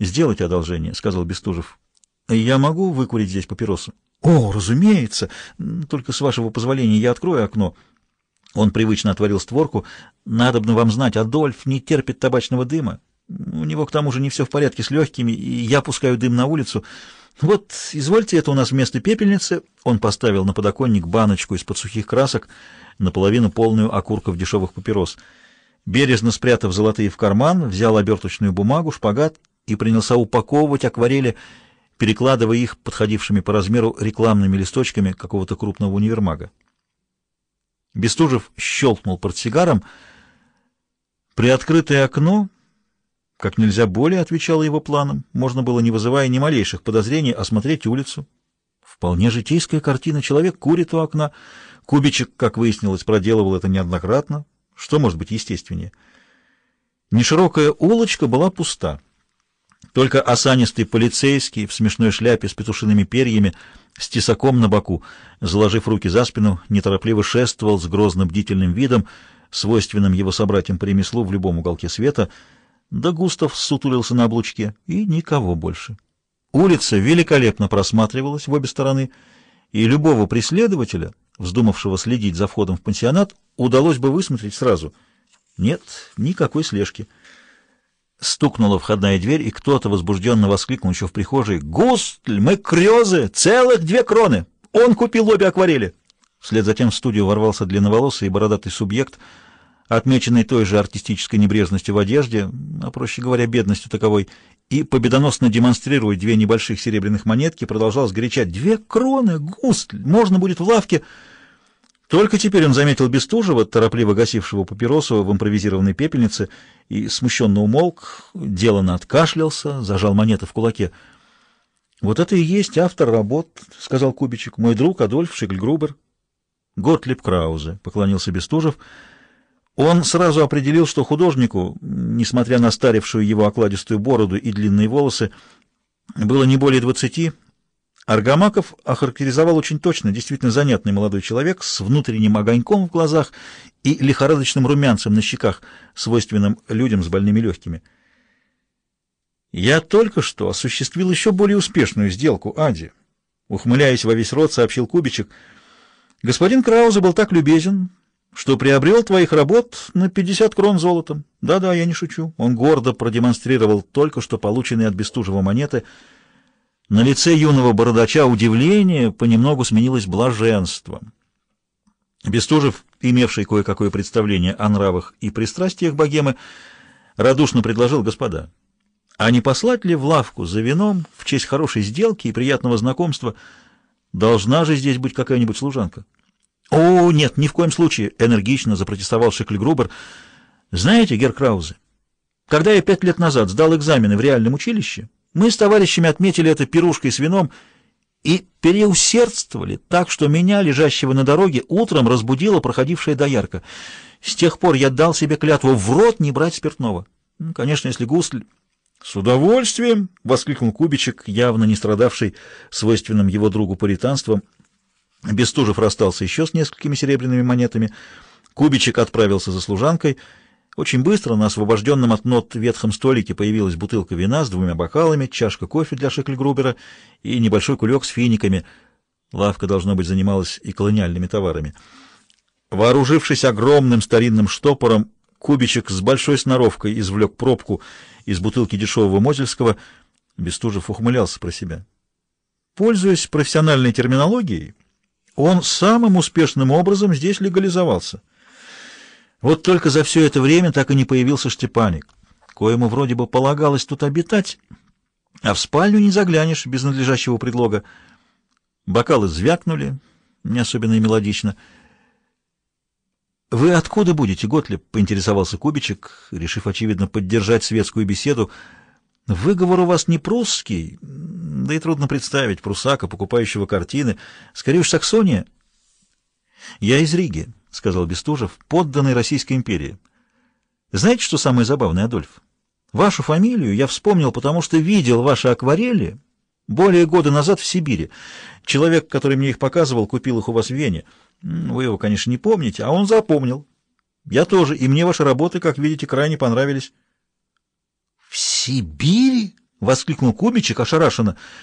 Сделайте одолжение, — сказал Бестужев. Я могу выкурить здесь папиросу? О, разумеется. Только с вашего позволения я открою окно. Он привычно отворил створку. Надобно вам знать, Адольф не терпит табачного дыма. У него к тому же не все в порядке с легкими, и я пускаю дым на улицу. Вот, извольте, это у нас вместо пепельницы. Он поставил на подоконник баночку из-под сухих красок, наполовину полную окурков дешевых папирос. Бережно спрятав золотые в карман, взял оберточную бумагу, шпагат и принялся упаковывать акварели, перекладывая их подходившими по размеру рекламными листочками какого-то крупного универмага. Бестужев щелкнул портсигаром. Приоткрытое окно как нельзя более отвечало его планам. Можно было, не вызывая ни малейших подозрений, осмотреть улицу. Вполне житейская картина. Человек курит у окна. Кубичек, как выяснилось, проделывал это неоднократно. Что может быть естественнее? Неширокая улочка была пуста. Только осанистый полицейский в смешной шляпе с петушиными перьями, с тесаком на боку, заложив руки за спину, неторопливо шествовал с грозно бдительным видом, свойственным его собратьям по ремеслу в любом уголке света — да Густав сутулился на облучке, и никого больше. Улица великолепно просматривалась в обе стороны, и любого преследователя, вздумавшего следить за входом в пансионат, удалось бы высмотреть сразу. Нет, никакой слежки. Стукнула входная дверь, и кто-то возбужденно воскликнул еще в прихожей. «Густль, мы крёзы! Целых две кроны! Он купил обе акварели!» Вслед за тем в студию ворвался длинноволосый и бородатый субъект — отмеченный той же артистической небрежностью в одежде, а проще говоря, бедностью таковой, и, победоносно демонстрируя две небольших серебряных монетки, продолжал сгорячать «Две кроны! Густ! Можно будет в лавке!» Только теперь он заметил Бестужева, торопливо гасившего папиросу в импровизированной пепельнице, и смущенно умолк, деланно откашлялся, зажал монеты в кулаке. «Вот это и есть автор работ», — сказал Кубичек, — «мой друг Адольф Шигльгрубер». «Готлиб Краузе», — поклонился Бестужев, — он сразу определил, что художнику, несмотря на старевшую его окладистую бороду и длинные волосы, было не более двадцати. Аргамаков охарактеризовал очень точно, действительно занятный молодой человек с внутренним огоньком в глазах и лихорадочным румянцем на щеках, свойственным людям с больными легкими. «Я только что осуществил еще более успешную сделку, Ади», — ухмыляясь во весь рот, сообщил Кубичек. «Господин Краузе был так любезен, что приобрел твоих работ на 50 крон золотом. Да-да, я не шучу. Он гордо продемонстрировал только что полученные от Бестужева монеты. На лице юного бородача удивление понемногу сменилось блаженством. Бестужев, имевший кое-какое представление о нравах и пристрастиях богемы, радушно предложил господа, а не послать ли в лавку за вином в честь хорошей сделки и приятного знакомства? Должна же здесь быть какая-нибудь служанка. «О, нет, ни в коем случае!» — энергично запротестовал Шекльгрубер. «Знаете, Герр Краузе, когда я пять лет назад сдал экзамены в реальном училище, мы с товарищами отметили это пирушкой с вином и переусердствовали так, что меня, лежащего на дороге, утром разбудила проходившая доярка. С тех пор я дал себе клятву в рот не брать спиртного. Ну, конечно, если гусль... — С удовольствием! — воскликнул Кубичек, явно не страдавший свойственным его другу пуританством — Бестужев расстался еще с несколькими серебряными монетами. Кубичек отправился за служанкой. Очень быстро на освобожденном от нот ветхом столике появилась бутылка вина с двумя бокалами, чашка кофе для Шекльгрубера и небольшой кулек с финиками. Лавка, должно быть, занималась и колониальными товарами. Вооружившись огромным старинным штопором, Кубичек с большой сноровкой извлек пробку из бутылки дешевого Мозельского. Бестужев ухмылялся про себя. Пользуясь профессиональной терминологией, он самым успешным образом здесь легализовался. Вот только за все это время так и не появился Штепаник, коему вроде бы полагалось тут обитать, а в спальню не заглянешь без надлежащего предлога. Бокалы звякнули, не особенно и мелодично. «Вы откуда будете, Готлеб?» — поинтересовался Кубичек, решив, очевидно, поддержать светскую беседу. «Выговор у вас не прусский, да и трудно представить прусака, покупающего картины. Скорее уж Саксония. Я из Риги, — сказал Бестужев, — подданный Российской империи. Знаете, что самое забавное, Адольф? Вашу фамилию я вспомнил, потому что видел ваши акварели более года назад в Сибири. Человек, который мне их показывал, купил их у вас в Вене. Вы его, конечно, не помните, а он запомнил. Я тоже, и мне ваши работы, как видите, крайне понравились. — В Сибири? воскликнул Кубичек ошарашенно.